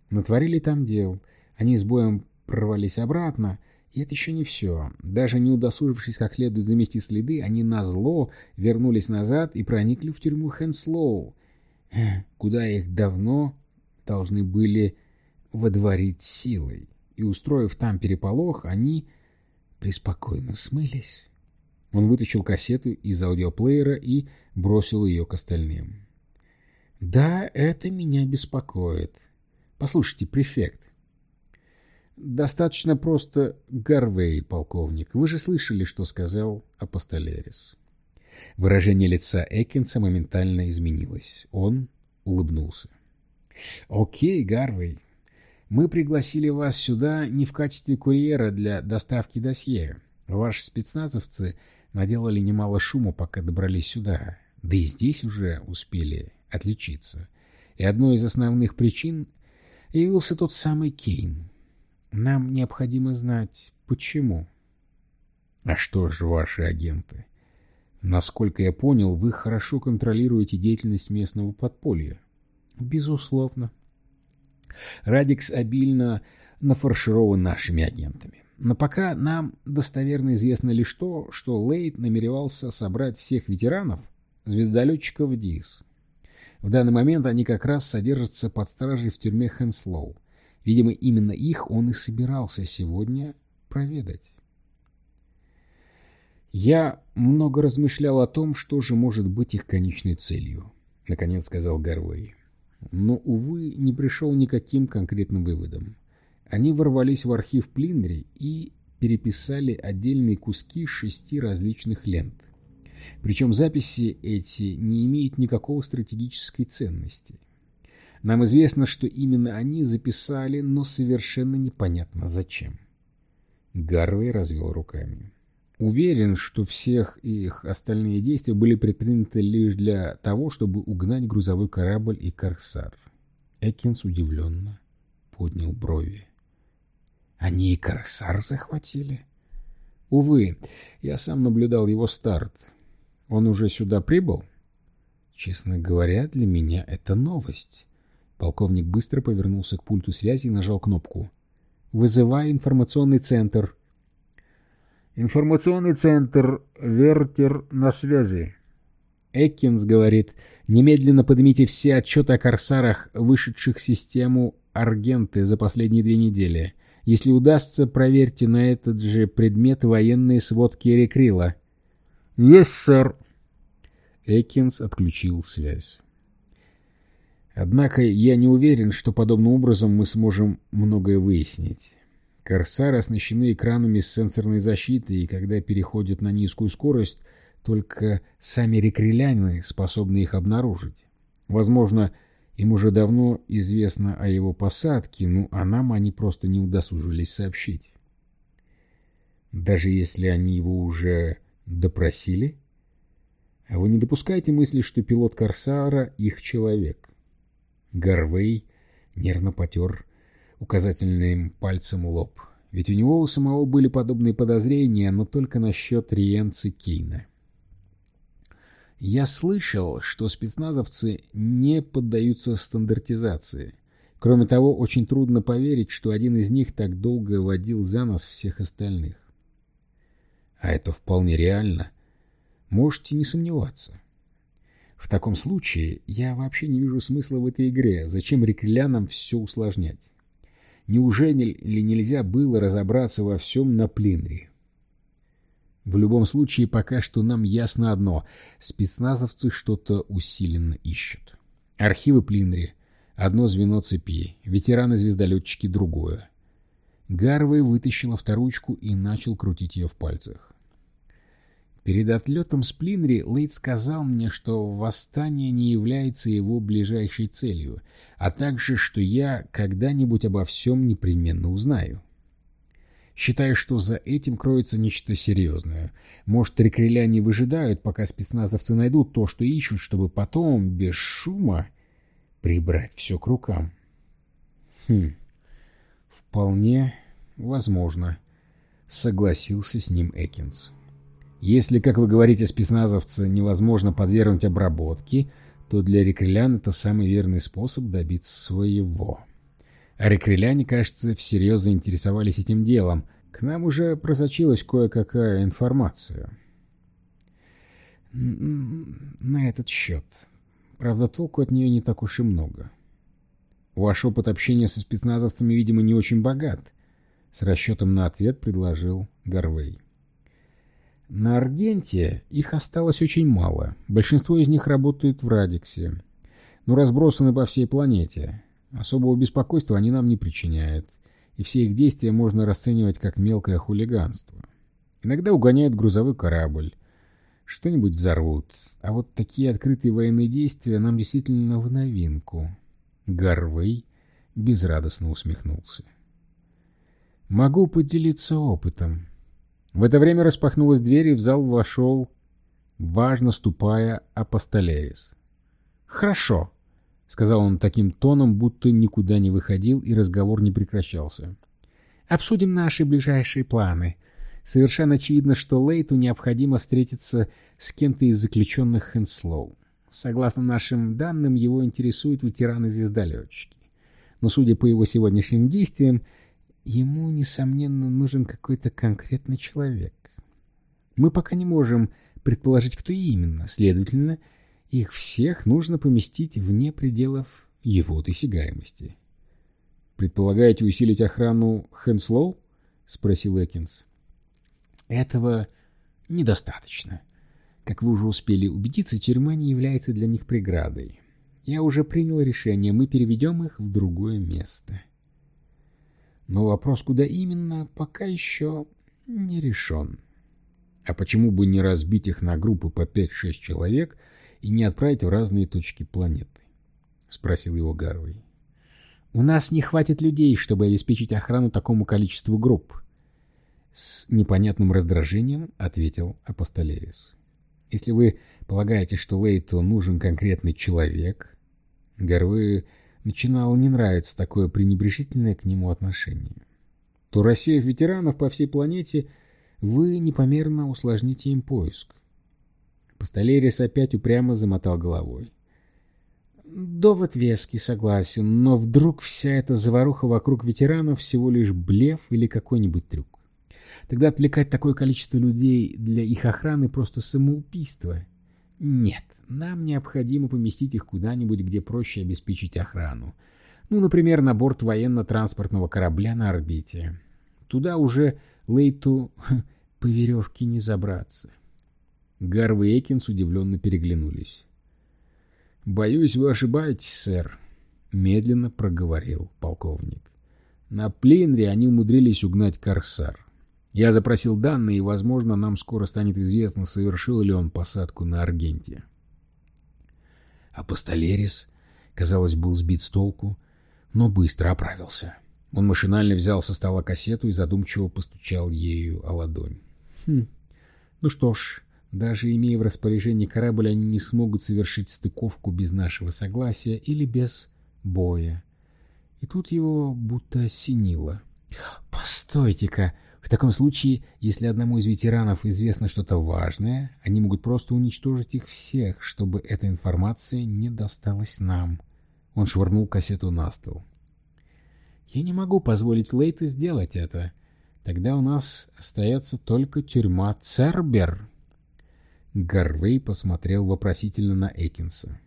S1: Натворили там дел. Они с боем прорвались обратно, и это еще не все. Даже не удосужившись как следует замести следы, они назло вернулись назад и проникли в тюрьму Хенслоу, куда их давно должны были водворить силой. И, устроив там переполох, они преспокойно смылись. Он вытащил кассету из аудиоплеера и бросил ее к остальным. «Да, это меня беспокоит. Послушайте, префект, Достаточно просто Гарвей, полковник. Вы же слышали, что сказал Апостолерис. Выражение лица Экинса моментально изменилось. Он улыбнулся. «Окей, Гарвей, мы пригласили вас сюда не в качестве курьера для доставки досье. Ваши спецназовцы наделали немало шума, пока добрались сюда. Да и здесь уже успели отличиться. И одной из основных причин явился тот самый Кейн, нам необходимо знать, почему. А что же ваши агенты? Насколько я понял, вы хорошо контролируете деятельность местного подполья. Безусловно. Радикс обильно нафарширован нашими агентами. Но пока нам достоверно известно лишь то, что Лейд намеревался собрать всех ветеранов, звездолетчиков ДИС. В данный момент они как раз содержатся под стражей в тюрьме Хенслоу, Видимо, именно их он и собирался сегодня проведать. «Я много размышлял о том, что же может быть их конечной целью», — наконец сказал Гарвей. Но, увы, не пришел никаким конкретным выводом. Они ворвались в архив Плинри и переписали отдельные куски шести различных лент. Причем записи эти не имеют никакого стратегической ценности. Нам известно, что именно они записали, но совершенно непонятно зачем. Гарвей развел руками. Уверен, что всех их остальные действия были предприняты лишь для того, чтобы угнать грузовой корабль и корсар. Экинс удивленно поднял брови. Они и корсар захватили? Увы, я сам наблюдал его старт. Он уже сюда прибыл? Честно говоря, для меня это новость. Полковник быстро повернулся к пульту связи и нажал кнопку. «Вызывай информационный центр». «Информационный центр. Вертер на связи». Эккинс говорит, немедленно поднимите все отчеты о корсарах, вышедших в систему Аргенты за последние две недели. Если удастся, проверьте на этот же предмет военные сводки Эрикрила. «Есть, сэр». Эккинс отключил связь. Однако я не уверен, что подобным образом мы сможем многое выяснить. Корсары оснащены экранами с сенсорной защитой, и когда переходят на низкую скорость, только сами рекреляне способны их обнаружить. Возможно, им уже давно известно о его посадке, ну а нам они просто не удосужились сообщить. Даже если они его уже допросили? А вы не допускаете мысли, что пилот Корсара — их человек? Гарвей нервно потер указательным пальцем лоб. Ведь у него у самого были подобные подозрения, но только насчет Риенцы Кейна. Я слышал, что спецназовцы не поддаются стандартизации. Кроме того, очень трудно поверить, что один из них так долго водил за нос всех остальных. А это вполне реально. Можете не сомневаться. В таком случае я вообще не вижу смысла в этой игре. Зачем рекрелянам все усложнять? Неужели ли нельзя было разобраться во всем на Плинре? В любом случае, пока что нам ясно одно. Спецназовцы что-то усиленно ищут. Архивы Плинри — одно звено цепи, ветераны-звездолетчики — другое. Гарвей вытащил авторучку и начал крутить ее в пальцах. Перед отлетом с Плинри Лейд сказал мне, что восстание не является его ближайшей целью, а также, что я когда-нибудь обо всем непременно узнаю. Считаю, что за этим кроется нечто серьезное. Может, рекреляне выжидают, пока спецназовцы найдут то, что ищут, чтобы потом, без шума, прибрать все к рукам. Хм, вполне возможно, согласился с ним Экинс. Если, как вы говорите, спецназовца невозможно подвергнуть обработке, то для рекрелян это самый верный способ добиться своего. А рекреляне, кажется, всерьез заинтересовались этим делом. К нам уже просочилась кое-какая информация. На этот счет. Правда, толку от нее не так уж и много. Ваш опыт общения со спецназовцами, видимо, не очень богат. С расчетом на ответ предложил Гарвей. На Аргенте их осталось очень мало. Большинство из них работают в Радиксе, но разбросаны по всей планете. Особого беспокойства они нам не причиняют, и все их действия можно расценивать как мелкое хулиганство. Иногда угоняют грузовой корабль, что-нибудь взорвут, а вот такие открытые военные действия нам действительно в новинку. Гарвей безрадостно усмехнулся. «Могу поделиться опытом», в это время распахнулась дверь, и в зал вошел, важно ступая, Апостолерис. «Хорошо», — сказал он таким тоном, будто никуда не выходил, и разговор не прекращался. «Обсудим наши ближайшие планы. Совершенно очевидно, что Лейту необходимо встретиться с кем-то из заключенных Хенслоу. Согласно нашим данным, его интересуют ветераны-звездолетчики. Но, судя по его сегодняшним действиям, Ему, несомненно, нужен какой-то конкретный человек. Мы пока не можем предположить, кто именно. Следовательно, их всех нужно поместить вне пределов его досягаемости. «Предполагаете усилить охрану Хэнслоу?» — спросил Экинс. «Этого недостаточно. Как вы уже успели убедиться, тюрьма не является для них преградой. Я уже принял решение, мы переведем их в другое место». Но вопрос, куда именно, пока еще не решен. А почему бы не разбить их на группы по 5-6 человек и не отправить в разные точки планеты? — спросил его Гарвей. — У нас не хватит людей, чтобы обеспечить охрану такому количеству групп. С непонятным раздражением ответил Апостолерис. Если вы полагаете, что Лейту нужен конкретный человек, Гарвею начинало не нравиться такое пренебрежительное к нему отношение, то, рассеяв ветеранов по всей планете, вы непомерно усложните им поиск. Постолерис опять упрямо замотал головой. Довод веский, согласен, но вдруг вся эта заваруха вокруг ветеранов всего лишь блеф или какой-нибудь трюк. Тогда отвлекать такое количество людей для их охраны просто самоубийство. Нет, нам необходимо поместить их куда-нибудь, где проще обеспечить охрану. Ну, например, на борт военно-транспортного корабля на орбите. Туда уже Лейту по веревке не забраться. Гарви и Экинс удивленно переглянулись. «Боюсь, вы ошибаетесь, сэр», — медленно проговорил полковник. «На Плинре они умудрились угнать Корсар. Я запросил данные, и, возможно, нам скоро станет известно, совершил ли он посадку на Аргенте». Апостолерис, казалось, был сбит с толку, но быстро оправился. Он машинально взял со стола кассету и задумчиво постучал ею о ладонь. «Хм, ну что ж, даже имея в распоряжении корабль, они не смогут совершить стыковку без нашего согласия или без боя. И тут его будто осенило. «Постойте-ка, в таком случае, если одному из ветеранов известно что-то важное, они могут просто уничтожить их всех, чтобы эта информация не досталась нам». Он швырнул кассету на стол. «Я не могу позволить Лейту сделать это. Тогда у нас остается только тюрьма Цербер». Гарвей посмотрел вопросительно на Экинса.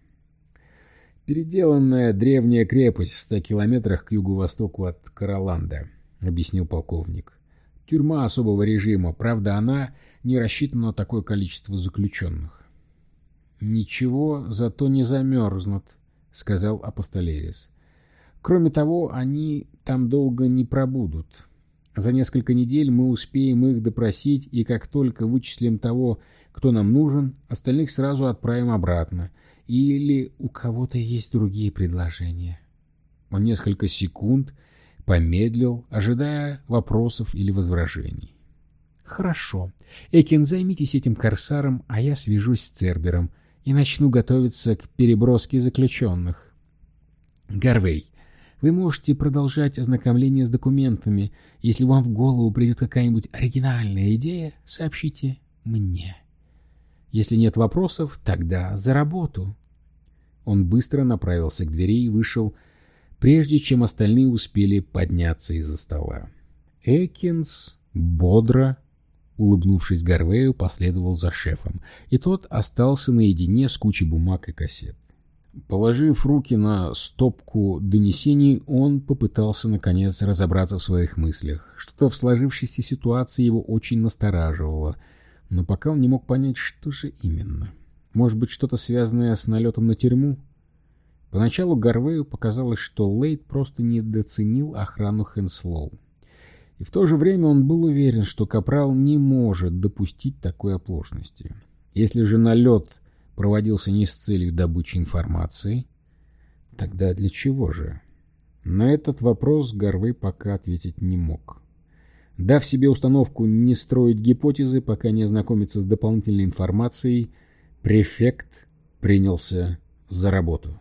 S1: «Переделанная древняя крепость в ста километрах к юго-востоку от Караланда», — объяснил полковник. «Тюрьма особого режима, правда, она не рассчитана на такое количество заключенных». «Ничего, зато не замерзнут», — сказал Апостолерис. «Кроме того, они там долго не пробудут. За несколько недель мы успеем их допросить, и как только вычислим того, кто нам нужен, остальных сразу отправим обратно. Или у кого-то есть другие предложения. Он несколько секунд помедлил, ожидая вопросов или возражений. «Хорошо. Экин, займитесь этим корсаром, а я свяжусь с Цербером и начну готовиться к переброске заключенных. Гарвей, вы можете продолжать ознакомление с документами. Если вам в голову придет какая-нибудь оригинальная идея, сообщите мне». Если нет вопросов, тогда за работу. Он быстро направился к двери и вышел, прежде чем остальные успели подняться из-за стола. Экинс бодро, улыбнувшись Гарвею, последовал за шефом, и тот остался наедине с кучей бумаг и кассет. Положив руки на стопку донесений, он попытался, наконец, разобраться в своих мыслях. Что-то в сложившейся ситуации его очень настораживало — но пока он не мог понять, что же именно. Может быть, что-то связанное с налетом на тюрьму? Поначалу Гарвею показалось, что Лейд просто недооценил охрану Хенслоу. И в то же время он был уверен, что Капрал не может допустить такой оплошности. Если же налет проводился не с целью добычи информации, тогда для чего же? На этот вопрос Гарвей пока ответить не мог. Дав себе установку не строить гипотезы, пока не ознакомиться с дополнительной информацией, префект принялся за работу.